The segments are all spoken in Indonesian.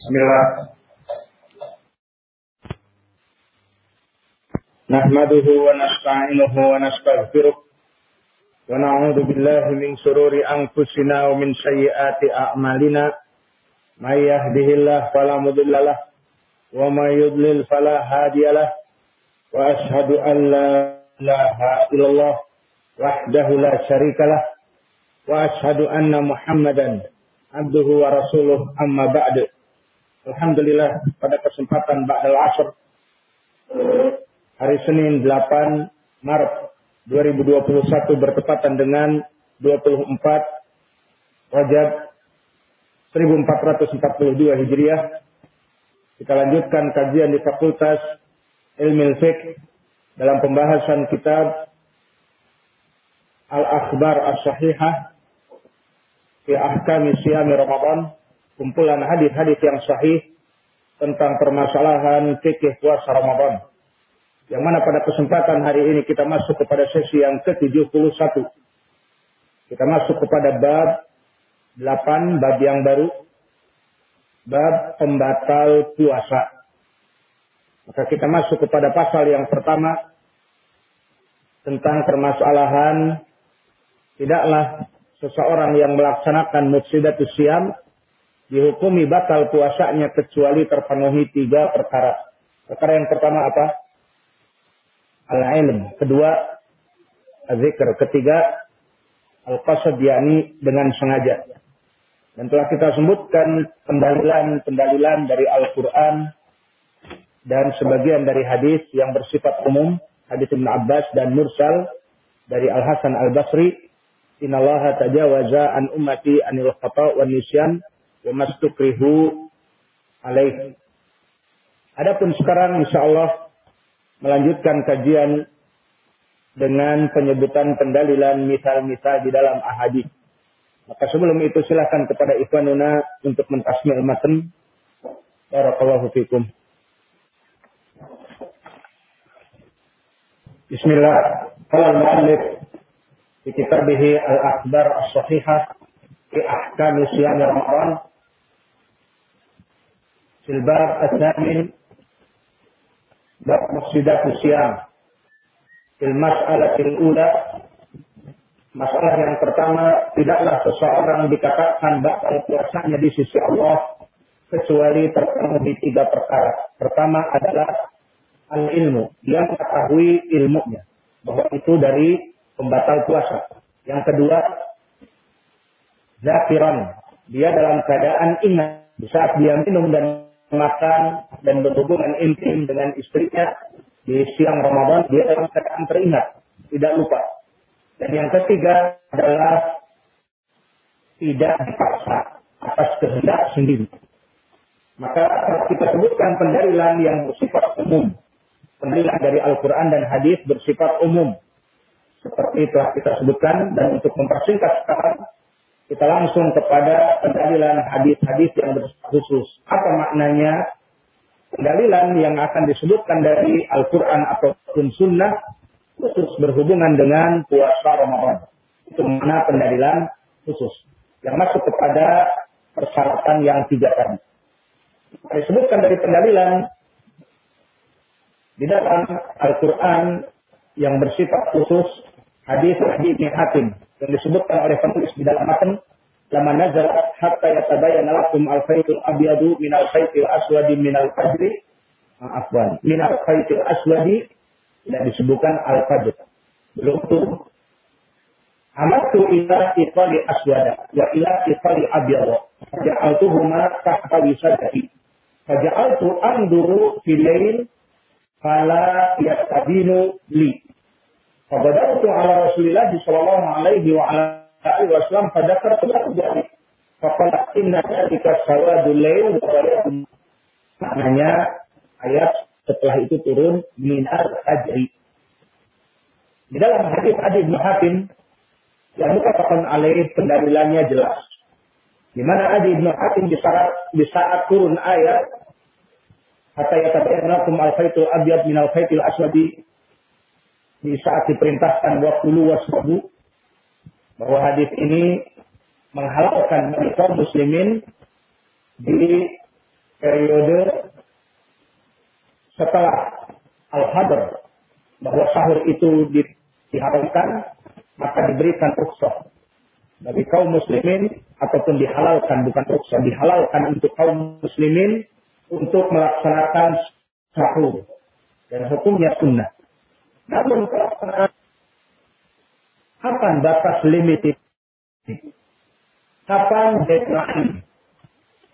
Bismillah. Nahmaduhu wa nasta'inuhu wa nastaghfiruh. Wa na'udzu min shururi anfusina min sayyiati a'malina. May yahdihillahu wa may hadiyalah. Wa ashhadu an la ilaha la syarikalah. Wa ashhadu anna muhammadan abduhu wa rasuluh ba'du Alhamdulillah pada kesempatan Ba'dal Asr hari Senin 8 Maret 2021 bertepatan dengan 24 Rajab 1442 Hijriah. Kita lanjutkan kajian di Fakultas Ilmu Fiqh dalam pembahasan kitab Al-Akhbar As-Sahihah fi Ahkami Siyami Ramadan, kumpulan hadis-hadis yang sahih tentang permasalahan fikih puasa Ramadan. Yang mana pada kesempatan hari ini kita masuk kepada sesi yang ke-71. Kita masuk kepada bab 8, bab yang baru. Bab pembatal puasa. Maka kita masuk kepada pasal yang pertama. Tentang permasalahan tidaklah seseorang yang melaksanakan mufsidatus siam dihukumi batal puasanya kecuali terpenuhi tiga perkara. Perkara yang pertama apa? al-ilm. Kedua, zikr. Ketiga, al-qasad yakni dengan sengaja. Dan telah kita sebutkan pendalilan-pendalilan dari Al-Quran dan sebagian dari hadis yang bersifat umum, hadis Ibn Abbas dan Mursal dari Al-Hasan Al-Basri, Innallaha tajawaza an ummati anil khata wa nisyan wa mastukrihu alaih. Adapun sekarang insyaallah melanjutkan kajian dengan penyebutan pendalilan misal-misal di dalam ahadis. Maka sebelum itu silahkan kepada ikhwanuna untuk mentasmi matan. Barakallahu fikum. Bismillah. Qala al-mu'allif fi kitabih al-akhbar as-sahihah fi ahkam siyam Ramadan. Fil bab ats-tsamin bab mufsidat siam. Fil mas'alatil ula Masalah yang pertama, tidaklah seseorang dikatakan batal puasanya di sisi Allah kecuali terpenuhi tiga perkara. Pertama adalah al-ilmu. Dia mengetahui ilmunya. Bahwa itu dari pembatal puasa. Yang kedua, zakiran. Dia dalam keadaan ingat. Di saat dia minum dan makan dan berhubungan intim dengan istrinya di siang Ramadan, dia dalam keadaan teringat, tidak lupa. Dan yang ketiga adalah tidak dipaksa atas kehendak sendiri. Maka kita sebutkan pendalilan yang bersifat umum. Pendalilan dari Al-Quran dan hadis bersifat umum. Seperti telah kita sebutkan dan untuk mempersingkat sekarang kita langsung kepada pendalilan hadis-hadis yang khusus. Apa maknanya? Pendalilan yang akan disebutkan dari Al-Quran ataupun Sunnah khusus berhubungan dengan puasa Ramadan. Itu mana pendalilan khusus. Yang masuk kepada persyaratan yang tiga tadi. Disebutkan dari pendalilan di dalam Al-Quran yang bersifat khusus hadis hadis Hatim yang disebutkan oleh penulis di dalam matan lama nazar hatta yatabayyana lakum al-khaytul abyadu min al-khaytil aswadi min al-fajri. Afwan. Min al-khaytil aswadi. Tidak disebutkan al-fajr. Belum itu amatu ila iqali aswada wa ila iqali abyada ja'altuhuma tahta wisadahi faja'altu anduru fil lail fala yastabinu li Fabadatu ala Rasulillah sallallahu alaihi wa alihi wasallam fadzakar terjadi. Faqala inna dzalika sawadul lail Maknanya ayat setelah itu turun minar ajri. Di dalam hadis Adi bin Hatim yang dikatakan alaih pendalilannya jelas. Di mana Adi bin Hatim di saat, di saat turun ayat hatta yatabayyana lakum al-khaytul abyad min al-khaytil aswadi di saat diperintahkan waktu wasbu bahwa hadis ini menghalalkan kaum muslimin di periode setelah Al-Hadr bahwa sahur itu di, diharamkan, maka diberikan rukhsah bagi kaum muslimin ataupun dihalalkan bukan rukhsah dihalalkan untuk kaum muslimin untuk melaksanakan sahur dan hukumnya sunnah. Namun kapan batas limited? Kapan deadline?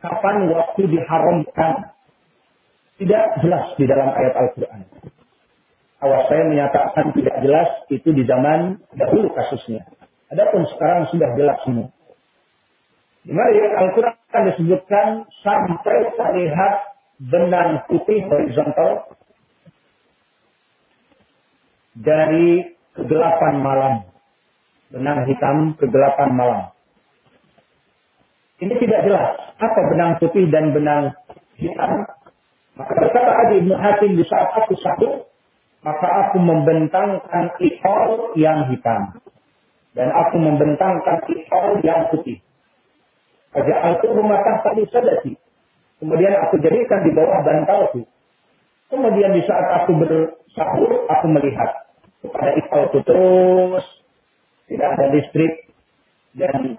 Kapan waktu diharamkan? Tidak jelas di dalam ayat Al-Quran. Awas saya menyatakan tidak jelas itu di zaman dahulu kasusnya. Adapun sekarang sudah jelas semua. Mana Al-Quran disebutkan sampai terlihat benang putih horizontal dari kegelapan malam. Benang hitam kegelapan malam. Ini tidak jelas. Apa benang putih dan benang hitam? Maka berkata Adi Ibn Hatim di saat aku satu, maka aku membentangkan ikor yang hitam. Dan aku membentangkan ikor yang putih. Faja'altu rumah tadi sadati. Kemudian aku jadikan di bawah bantalku. Kemudian di saat aku bersahur, aku melihat kepada ikor itu terus tidak ada listrik dan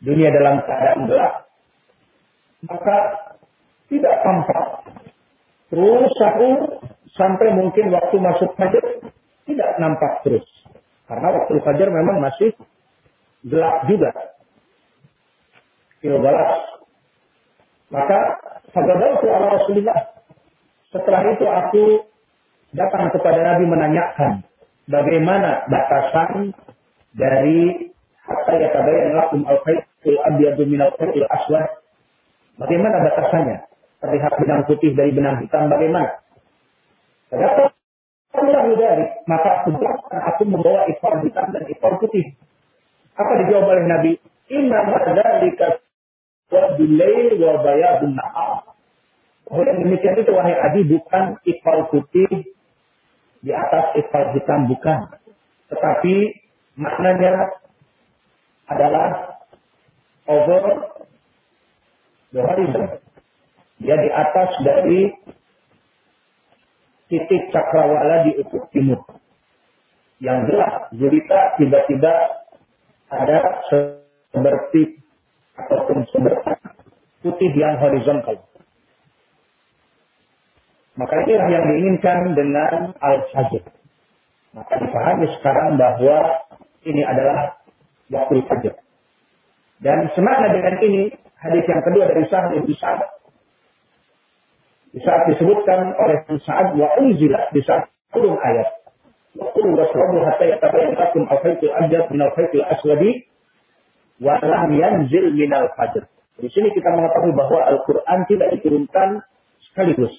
dunia dalam keadaan gelap. Maka tidak tampak. Terus sahur sampai mungkin waktu masuk fajar tidak nampak terus. Karena waktu fajar memang masih gelap juga. Ilbalas. Maka Fagabaitu ala Rasulullah. Setelah itu aku datang kepada Nabi menanyakan bagaimana batasan dari hatta yatabayan lakum al-khaytul abyadu min al-khaytul aswad Bagaimana batasannya? Terlihat benang putih dari benang hitam bagaimana? Allah dari maka aku aku membawa ikor hitam dan ikor putih. Apa dijawab oleh Nabi? Inna dzalika wa bilail wa bayadun. Oh, yang demikian itu wahai Adi bukan ikor putih di atas ikor hitam bukan. Tetapi maknanya adalah over horizon. Dia di atas dari titik cakrawala di ufuk timur. Yang jelas, gurita tiba-tiba ada seperti ataupun seperti putih yang horizontal. Maka inilah yang diinginkan dengan al-fajr. Maka dipahami sekarang bahwa ini adalah waktu fajr. Dan semakna dengan ini, hadis yang kedua dari Sa'ad bin Sa'ad. Di saat disebutkan oleh Sa'ad wa unzila di saat turun ayat. Wa qulu wasrabu hatta yatabayyan lakum al-khaytul abyad min al-khaytil aswadi wa lam yanzil min al-fajr. Di sini kita mengetahui bahwa Al-Quran tidak diturunkan sekaligus.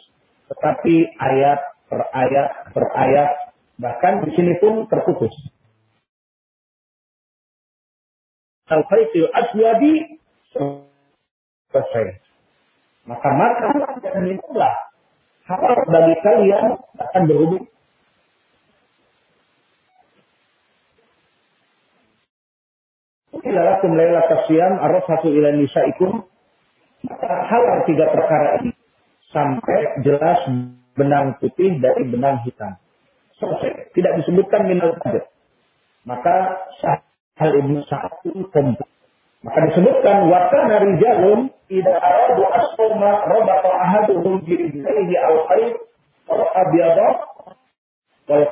Tetapi ayat per ayat per ayat. Bahkan di sini pun terputus. Al-Khaytil Aswadi selesai. Maka makanlah dan minumlah. Halal bagi kalian akan berhubung Ilalakum layla satu ila nisaikum. Maka halal tiga perkara ini. Sampai jelas benang putih dari benang hitam. Selesai. Tidak disebutkan minal fajr. Maka sah hal ibnu Sa'ad komplit. Maka disebutkan wakana rijalun idza aradu asqama rabata ahaduhum bi rijlihi al khair aw abyada wal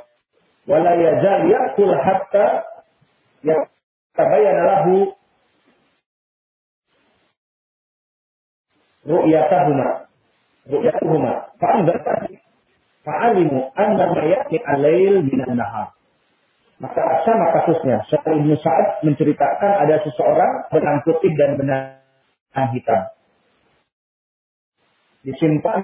wala yazal yakul hatta yatabayyana lahu ru'yatahuma ru'yatuhuma fa'anzal fa'alimu anna ma ya'ti al-lail minan nahar maka sama kasusnya. Syekh Ibnu Sa'ad menceritakan ada seseorang benang putih dan benang hitam. Disimpan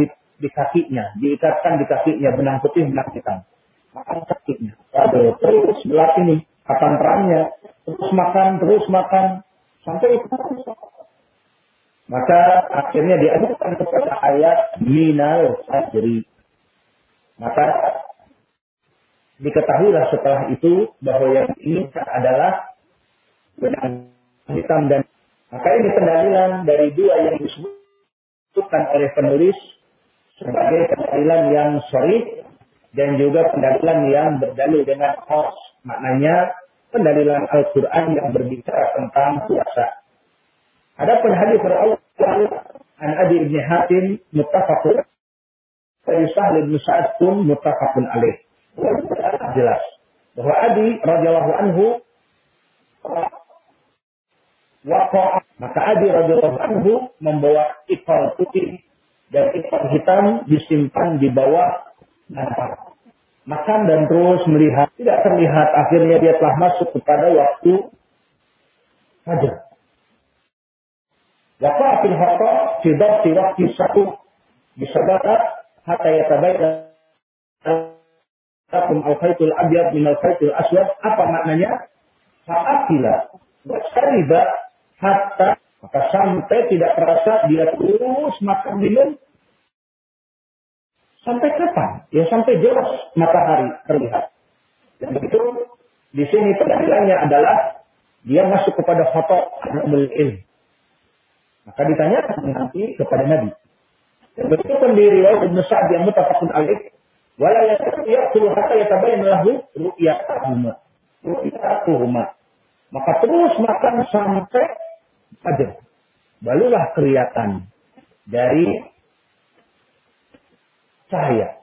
di, di kakinya, diikatkan di kakinya benang putih benang hitam. Makan kakinya. Aduh, terus belas ini. Kapan perangnya? Terus makan, terus makan. Sampai itu. Maka akhirnya diajukan kepada ayat minal fajri. Maka diketahuilah setelah itu bahwa yang ini adalah benang hitam dan maka ini pendalilan dari dua yang disebut disebutkan oleh penulis sebagai pendalilan yang sorry dan juga pendalilan yang berdalil dengan khos. Maknanya pendalilan Al-Quran yang berbicara tentang puasa. Ada hadis berawal an Adi ibn Hatim muttafaqun dari Sahal bin Sa'ad pun muttafaqun alaih. Jelas bahwa Adi radhiyallahu anhu maka Adi radhiyallahu anhu membawa ikal putih dan ikal hitam disimpan di bawah nampak makan dan terus melihat. Tidak terlihat akhirnya dia telah masuk kepada waktu fajar. Waqa'atil hata fi dhabti waktu satu bisabata hatta yatabayyana lakum al-khaytul abyad min al-khaytul aswad. Apa maknanya? Fa'akila wasariba hatta maka sampai tidak terasa dia terus makan minum Sampai kapan? Ya sampai jelas matahari terlihat. Dan begitu di sini pendalilannya adalah dia masuk kepada foto ilm. Maka ditanyakan nanti kepada Nabi. Dan begitu pendiri riwayat Ibn Sa'ad yang mutafakun alaih, wala yaqulu hatta yatabayyana lahu ru'yatuhuma. Ru'yatuhuma. Maka terus makan sampai fajar. Barulah kelihatan dari cahaya.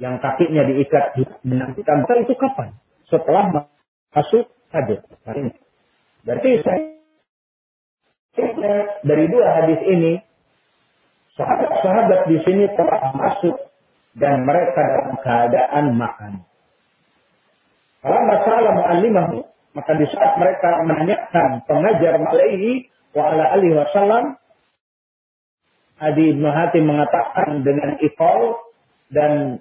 Yang kakinya diikat di hitam. itu kapan? Setelah masuk hadir. Berarti saya dari dua hadis ini sahabat-sahabat di sini telah masuk dan mereka dalam keadaan makan. Kalau masalah mu'allimahu, maka di saat mereka menanyakan pengajar Malaihi wa ala alihi wasallam, Adi Ibn Hatim mengatakan dengan ikol dan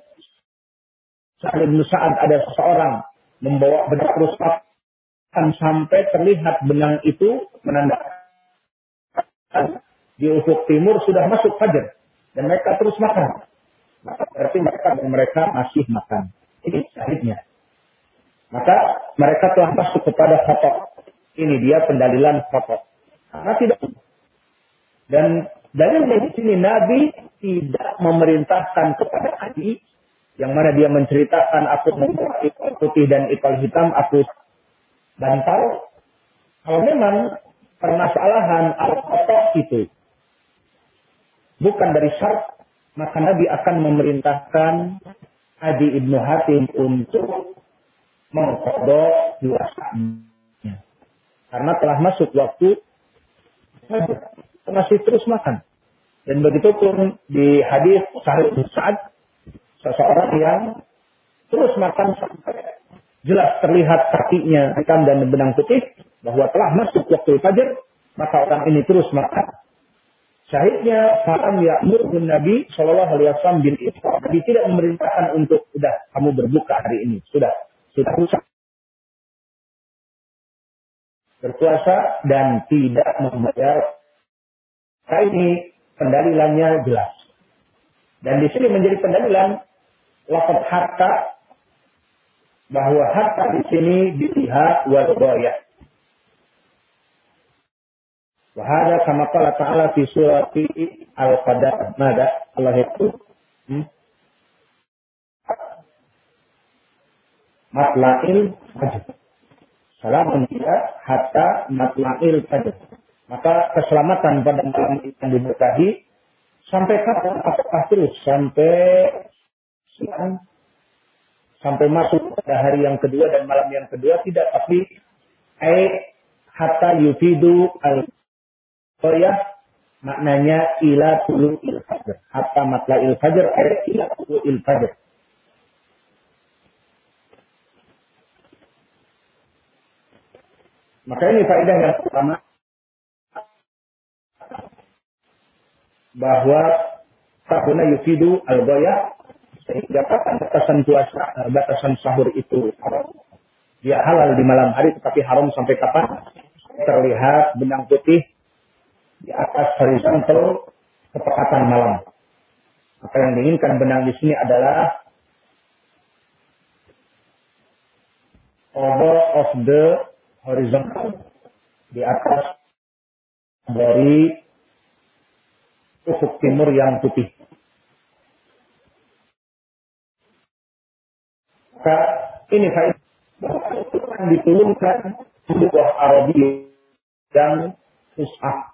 Sa'ad ada seseorang membawa benang terus makan sampai terlihat benang itu menandakan di ufuk timur sudah masuk fajar dan mereka terus makan. Maka berarti mereka dan mereka masih makan. Ini syahidnya. Maka mereka telah masuk kepada foto. Ini dia pendalilan foto. Karena tidak dan dari di sini Nabi tidak memerintahkan kepada Adi yang mana dia menceritakan aku membawa ipal putih dan ipal hitam aku bantal. Kalau memang permasalahan al-khotok itu bukan dari syarat, maka Nabi akan memerintahkan Adi ibnu Hatim untuk mengkodok dua Karena telah masuk waktu masih terus makan. Dan begitu pun di hadis Sahih Sa'ad, seseorang yang terus makan sampai jelas terlihat kakinya hitam dan benang putih, bahwa telah masuk waktu fajar, maka orang ini terus makan. Syahidnya faram ya'murun Nabi Shallallahu Alaihi Wasallam bin Isra. Nabi tidak memerintahkan untuk sudah kamu berbuka hari ini. Sudah, sudah rusak. Berpuasa dan tidak membayar Nah ini pendalilannya jelas. Dan di sini menjadi pendalilan lafaz harta bahwa harta di sini dilihat wal. Wahada kama qala ta'ala fi surati Al-Qadar. Nada Allah itu hmm? matla'il fajr. Salamun dia hatta matla'il fajr. Maka keselamatan pada malam yang diberkahi sampai kapan? Apakah terus sampai siang? Sampai masuk pada hari yang kedua dan malam yang kedua tidak tapi ai hatta yufidu al ya maknanya ila tulu il fajr. Hatta matla il fajr? Ai ila tulu il fajr. Maka ini faedah yang pertama bahwa tahuna yufidu al goya sehingga kapan batasan puasa eh, batasan sahur itu dia halal di malam hari tetapi haram sampai kapan? Terlihat benang putih di atas horizontal kepekatan malam apa yang diinginkan benang di sini adalah over of the horizontal di atas dari ufuk timur yang putih. Maka ini faedah diturunkan sebuah Arabi dan susah.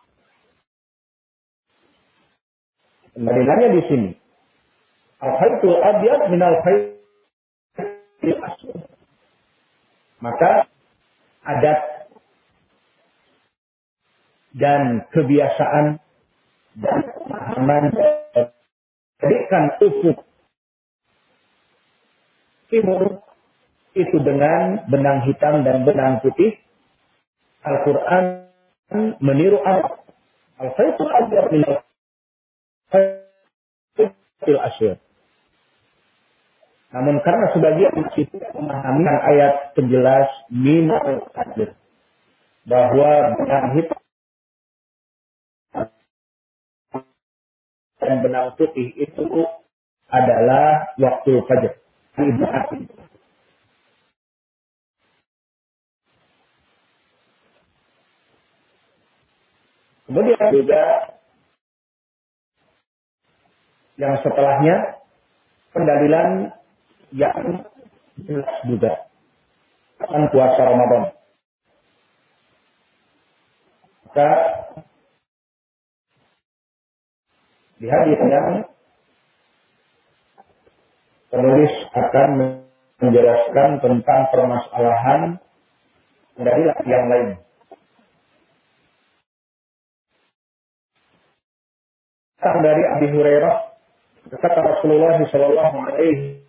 Kembaliannya di sini. Abyad minal Khaitul Aswad. Maka adat dan kebiasaan dan pemahaman jadikan ufuk timur itu dengan benang hitam dan benang putih. Al-Quran meniru Arab. Al-Faitul Abyad min al Asyir. Namun karena sebagian masih tidak memahami ayat penjelas minal hadir bahwa benang hitam dan benang putih itu adalah waktu fajar. Kemudian juga yang setelahnya pendalilan yang jelas juga akan puasa Ramadan. Maka di hadis penulis akan menjelaskan tentang permasalahan dari yang lain. Dari Abi Hurairah, kata Rasulullah Shallallahu Alaihi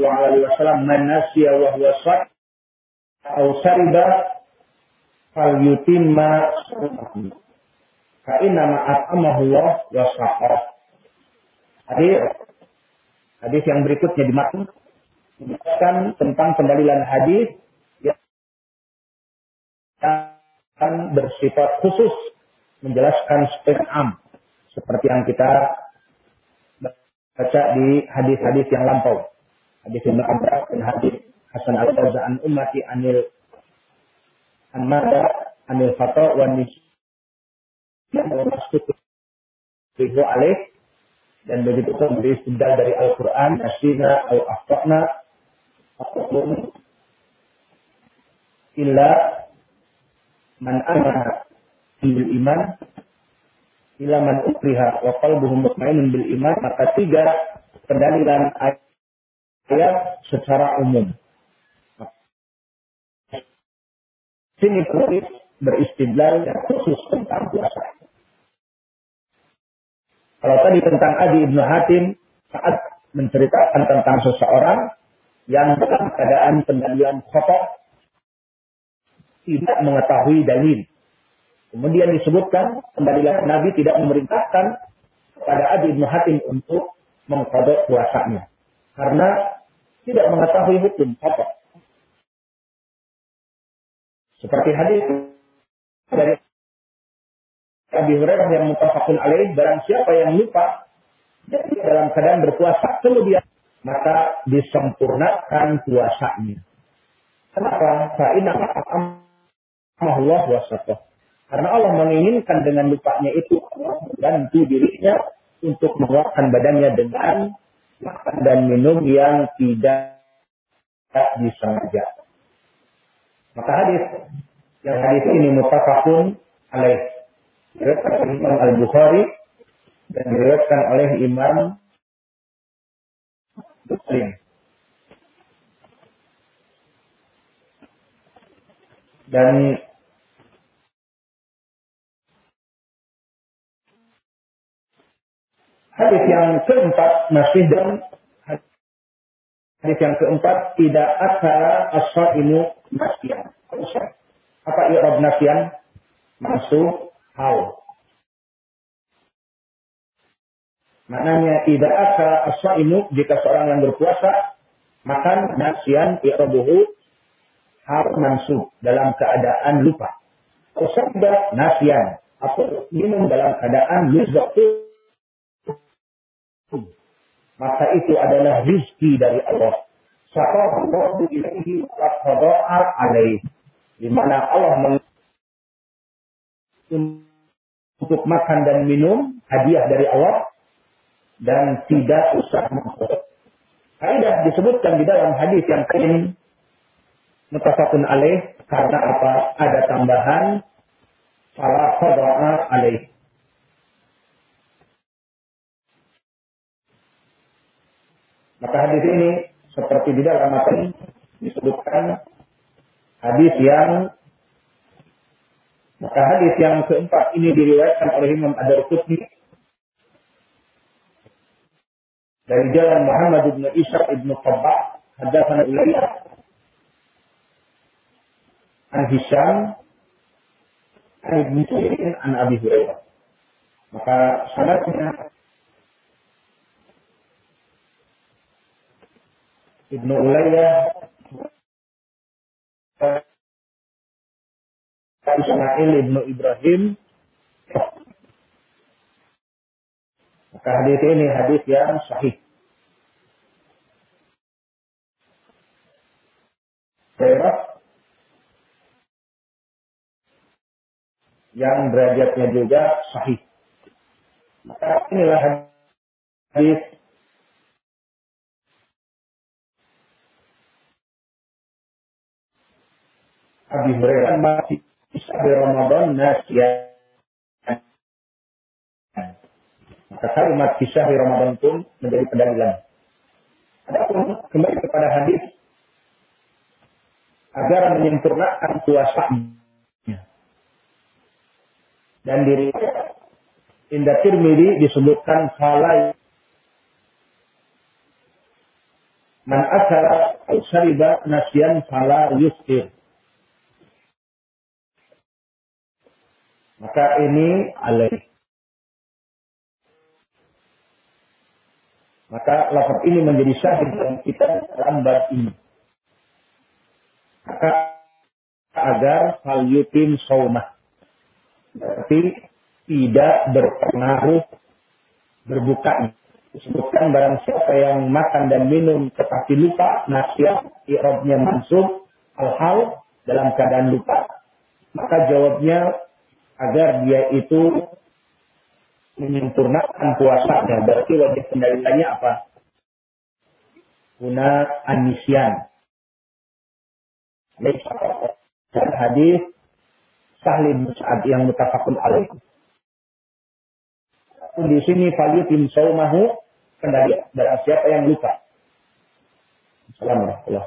Wasallam, "Man nasiya wa huwa sah, atau sariba, fal yutimma Fa inna ma'atamahu Allah wa sahar." Hadis Hadis yang berikutnya di matn menjelaskan tentang pendalilan hadis yang bersifat khusus menjelaskan am seperti yang kita baca di hadis-hadis yang lampau. Hadis Ibnu Abbas dan hadis Hasan al-Qaza an ummati anil an mada anil fata wa yang masuk alaih dan begitu pun beristidlal dari Al-Quran, Nasina, atau Aftaqna, ataupun illa man amana iman illa man ukriha wa qalbuhu mutmainun bil iman maka tiga pendalilan ayat secara umum sini penulis beristidlal yang khusus tentang puasa kalau tadi tentang Adi Ibnu Hatim saat menceritakan tentang seseorang yang dalam keadaan pendalilan kotor tidak mengetahui dalil. Kemudian disebutkan pendalilan Nabi tidak memerintahkan kepada Adi Ibnu Hatim untuk mengkodok puasanya. Karena tidak mengetahui hukum kotor. Seperti hadis dari Abi Hurairah yang mutafakun alaih, barang siapa yang lupa jadi dalam keadaan berpuasa kemudian maka disempurnakan puasanya. Kenapa? Fa'inna Allah wasatoh. Karena Allah menginginkan dengan lupanya itu bantu dirinya untuk menguatkan badannya dengan makan dan minum yang tidak disengaja. Maka hadis yang hadis ini mutafakun diriwayatkan oleh Imam Al-Bukhari dan diriwayatkan oleh Imam Muslim. Dan hadis yang keempat masih dan hadis yang keempat tidak ada asal ini nasian. Apa i'rab nasian? Masuk haus. Maknanya tidak ada asaimu jika seorang yang berpuasa makan nasian i'rabuhu harus mansub dalam keadaan lupa. Usabda nasian atau minum dalam keadaan lupa. Maka itu adalah rizki dari Allah. Saqahu ilaihi wa alaih. Di mana Allah untuk makan dan minum hadiah dari Allah dan tidak usah masuk. Kaidah disebutkan di dalam hadis yang lain mutafakun alaih karena apa? Ada tambahan salah qada'a alaih. Maka hadis ini seperti di dalam materi disebutkan hadis yang maka hadis yang keempat ini diriwayatkan oleh Imam Ad-Darqutni dari jalan Muhammad bin Isa bin Tabbah hadatsana Ulayya an Hisham an Ibn Sirin an Abi Hurairah. Maka sanadnya Ibnu Ulayya Ismail ibnu Ibrahim. Maka hadis ini hadis yang sahih. Daerah yang derajatnya juga sahih. Maka inilah hadis Abi Hurairah masih bisa di Ramadan nasiya. Maka kalimat kisah di Ramadan pun menjadi pendalilan. Adapun kembali kepada hadis agar menyempurnakan puasa dan diri Indah Tirmidzi disebutkan salai Man asara al-syariba nasian fala yustir. Maka ini alaih. Maka lafaz ini menjadi syahid dalam kita lambat ini. Maka agar hal yutim saumah. Berarti tidak berpengaruh berbuka. Disebutkan barang siapa yang makan dan minum tetapi lupa, nasihat, i'rabnya mansub, al-hal dalam keadaan lupa. Maka jawabnya agar dia itu menyempurnakan puasanya. Berarti wajib pendalilannya apa? Guna anisian. Dan hadis Sahlim Sa'ad yang mutafakun alaih. Di sini tim saumahu kendali dari siapa yang lupa. Assalamualaikum.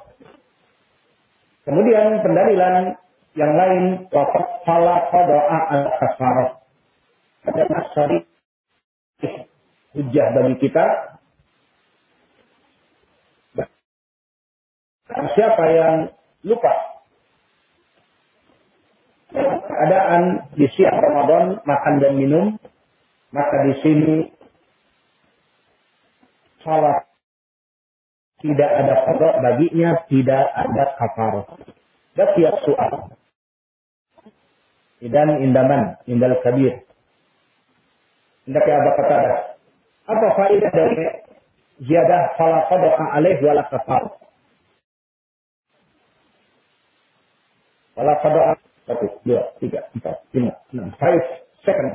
Kemudian pendalilan yang lain wafat salah doa al kafarah. Ada nasari hujah bagi kita. Siapa yang lupa keadaan di siang Ramadan makan dan minum, maka di sini salat tidak ada kodok baginya, tidak ada kafarah. Dan tiap soal. Idan indaman, indal kabir. Hendak apa kata Apa faedah dari ziyadah fala qada'a alaih wala kafar? Fala qada'a satu, dua, tiga, empat, lima, enam, five second.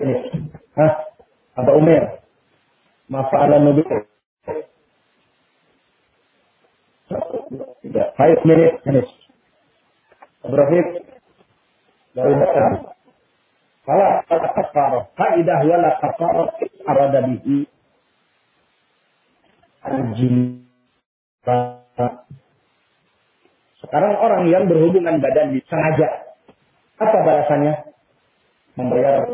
Finish. Hah? Apa Umar? Mafa'ala tiga, five minutes, finish. Ibrahim, dari. Kalau kata kafarah, kaidah wala kafarah arada bihi. Sekarang orang yang berhubungan badan sengaja, apa balasannya? Membayar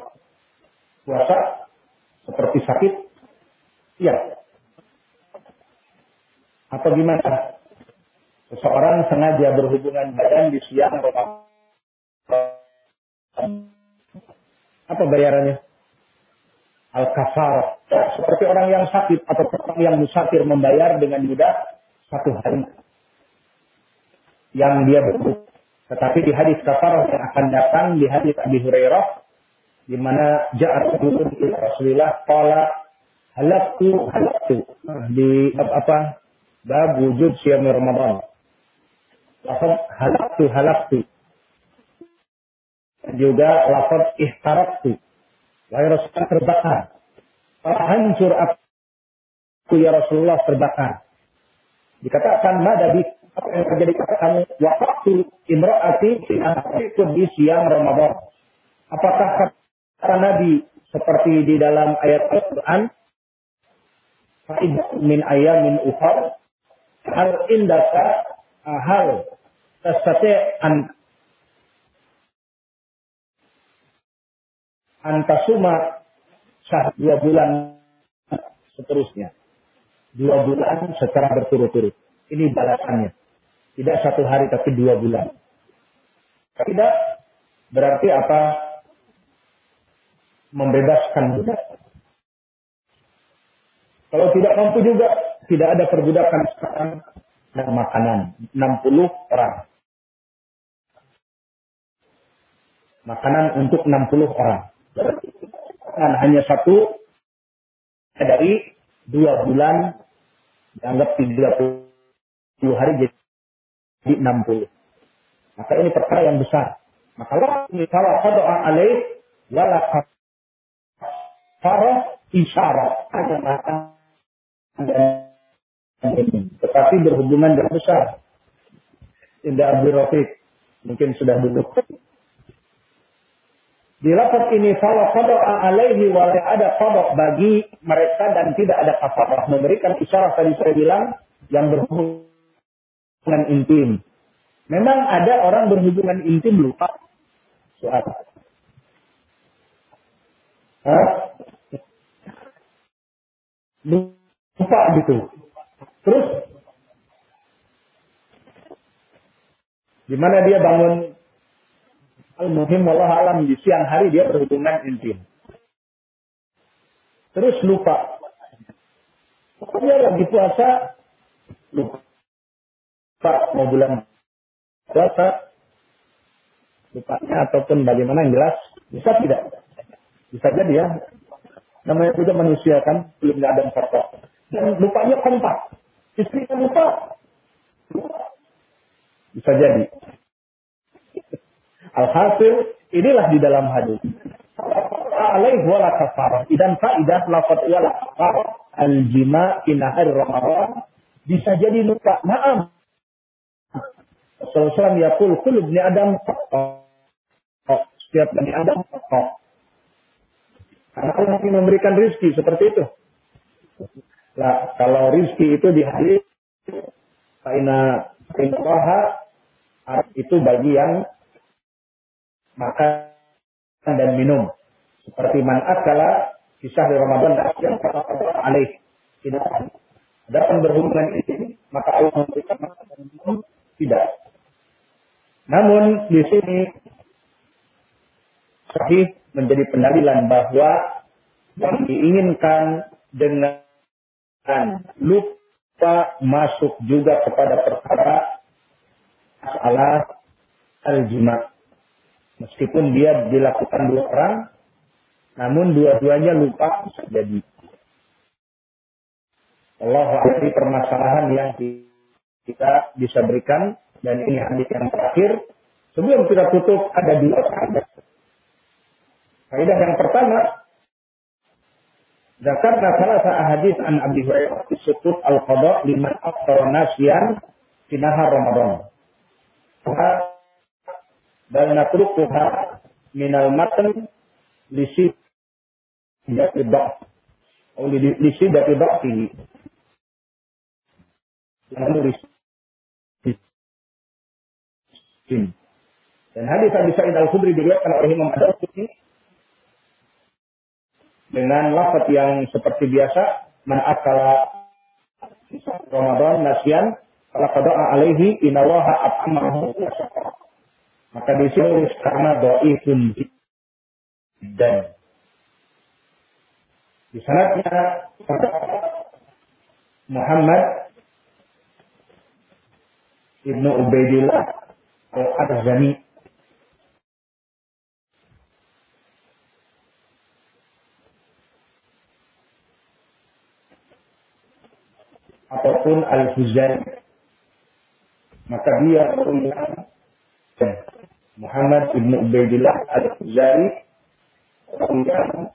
puasa seperti sakit? Iya. Atau gimana? Seseorang sengaja berhubungan badan di siang Ramadan apa bayarannya? Al-kafar. Seperti orang yang sakit atau orang yang musafir membayar dengan mudah satu hari yang dia butuh. Tetapi di hadis kafar yang akan datang di hadis Abi Hurairah di mana ja'at rajulun ila Rasulillah qala halaktu halaktu di apa bab wujud siam Ramadan. Lafaz halaktu halaktu juga lafaz ihtaraktu Wahai Rasulullah terbakar. Hancur aku ya Rasulullah terbakar. Dikatakan madabi apa yang terjadi kepada kamu waktu imraati itu di siang Ramadan. Apakah kata Nabi seperti di dalam ayat Al-Quran min ayamin ukhar hal indaka hal tastati an antasuma sah dua bulan seterusnya dua bulan secara berturut-turut. Ini balasannya. Tidak satu hari tapi dua bulan. Tidak berarti apa? Membebaskan budak. Kalau tidak mampu juga, tidak ada perbudakan sekarang dan makanan. 60 orang. Makanan untuk 60 orang. Dan hanya satu dari dua bulan dianggap 30 hari jadi 60. Maka ini perkara yang besar. Maka kalau doa alaih wala farah isyarat tetapi berhubungan dengan besar. Indah Abdul Rafiq mungkin sudah duduk di lafaz ini kalau kodok alaihi wala ada kodok bagi mereka dan tidak ada kafarah. Memberikan isyarat tadi saya bilang yang berhubungan intim. Memang ada orang berhubungan intim lupa soal. Hah? Lupa gitu. Terus di mana dia bangun Al-Muhim Allah alam di siang hari dia berhubungan intim. Terus lupa. Dia lagi puasa, lupa. Mau bulan puasa, lupanya ataupun bagaimana yang jelas, bisa tidak? Bisa jadi ya. Namanya juga manusia kan, belum ada pokok. Dan lupanya kompak. Istrinya lupa. Bisa jadi. Alhasil, inilah di dalam hadis. Alaih wala kafarah. Dan faidah lafad wala kafarah. Al-jima inahar Ramadan. Bisa jadi lupa. Maaf. Rasulullah yakul kulub ni Adam Setiap bani Adam. Karena Allah memberikan rizki seperti itu. Nah, kalau rizki itu di hari Faina Faina itu bagi yang makan dan minum. Seperti man akala kisah di Ramadan yang alaih. Tidak ada berhubungan ini, maka Allah memberikan makan dan minum tidak. Namun di sini sahih menjadi pendalilan bahwa yang diinginkan dengan lupa masuk juga kepada perkara masalah al-jima' Meskipun dia dilakukan dua orang, namun dua-duanya lupa bisa jadi. Allah dari permasalahan yang kita bisa berikan dan ini hadis yang terakhir. Sebelum kita tutup ada dua kaidah. Kaidah yang pertama, Zakarna salah satu hadis an Abi Hurairah disebut al-qada liman afṭara nasiyan fi nahar Ramadan bal natrukuha minal matan lisi dati bak atau lisi dati baktihi lalu lisi dan hadis Abi Sa'id Al-Khudri diriwayatkan oleh Imam Ad-Darqutni dengan lafaz yang seperti biasa man akala Ramadan nasian kalau qada'a alaihi inawaha at'amahu maka ditulis karena do'ifun dan di sanatnya Muhammad Ibnu Ubaidillah Al-Arzani ataupun Al-Huzani maka dia punya Muhammad ibn Ubaidillah al-Zari yang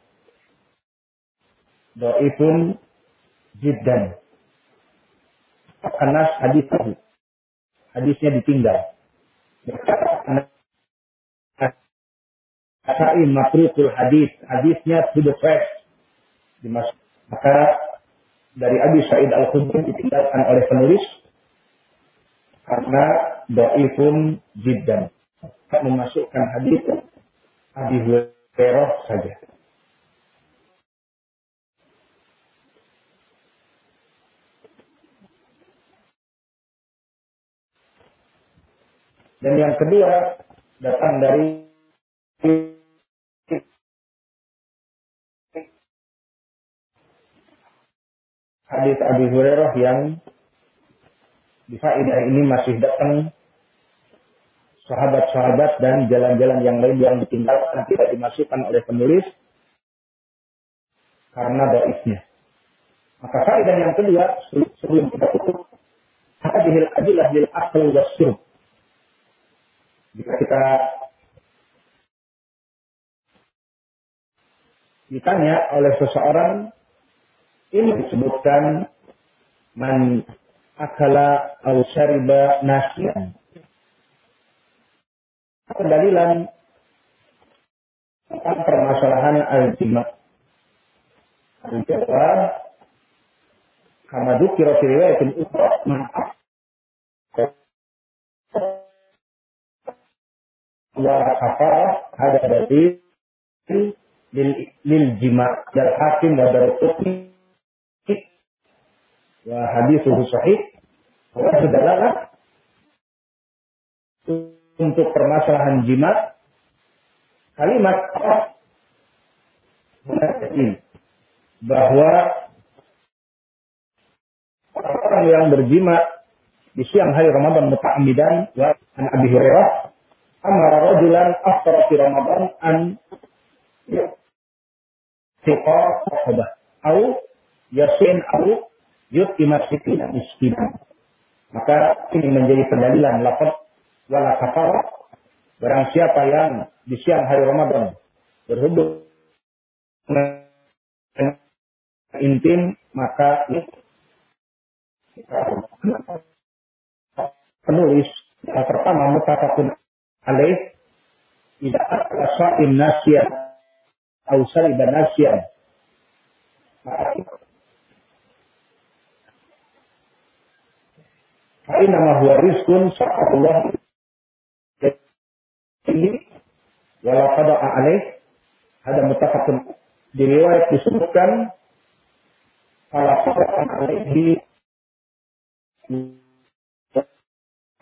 Do'ifun jiddan. Karena hadis. Hadisnya ditinggal. Asai makrukul hadis. Hadisnya sudah fresh. Maka dari Abi Sa'id Al-Khudri ditinggalkan oleh penulis karena do'ifun jiddan. Memasukkan hadis Abi Hurairah saja. Dan yang kedua datang dari hadis Abi Hurairah yang faedah ini masih datang sahabat-sahabat dan jalan-jalan yang lain yang ditinggalkan tidak dimasukkan oleh penulis karena doifnya. Maka faedah yang kedua sebelum kita tutup hadhil adilah lil akal was jika kita ditanya oleh seseorang, ini disebutkan man akala au syariba nasian. Pendalilan tentang permasalahan al-jima. Al-jawab kama dukira fi riwayatin ukhra wa kafarah ada dari lil, lil jima dan hakim wa darqutni wa hadithu sahih wa sudahlah untuk permasalahan jima kalimat ini bahwa orang yang berjima di siang hari Ramadan muta'amidan wa an Abi Hurairah amara rajulan aftara fi Ramadan an siqa sahabat au yasin au yut imasikin miskinan. Maka ini menjadi pendalilan lafaz wala kafara barang siapa yang di siang hari Ramadan berhubung intim maka penulis yang pertama mutakafun alaih tidak ada sa'im nasyan atau sariban nasyan Fa'inna ma huwa rizkun sa'allah ini wala qada'a alaih ada mutafakun di riwayat disebutkan qada'a alaihi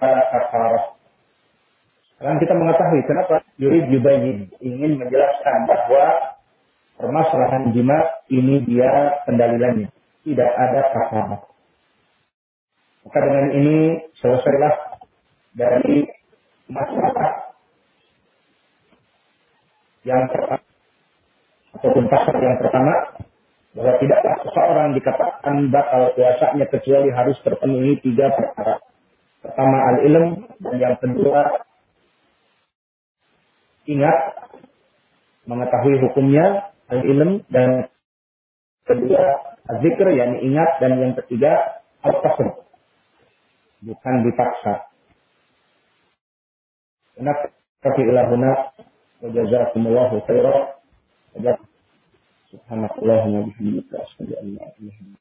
ala kafarah sekarang kita mengetahui kenapa yurid yubayin ingin menjelaskan bahwa permasalahan jima ini dia pendalilannya. Tidak ada kafarat. Maka dengan ini selesailah dari masalah yang pertama ataupun pasal yang pertama bahwa tidaklah seseorang dikatakan batal puasanya kecuali harus terpenuhi tiga perkara. Pertama al-ilm dan yang kedua ingat mengetahui hukumnya al-ilm dan kedua zikr yang ingat dan yang ketiga al-qasr bukan dipaksa Kenapa kaki ilahuna وجزاكم الله خيرا سبحانك اللهم وبحمدك أشهد أن لا إله إلا أنت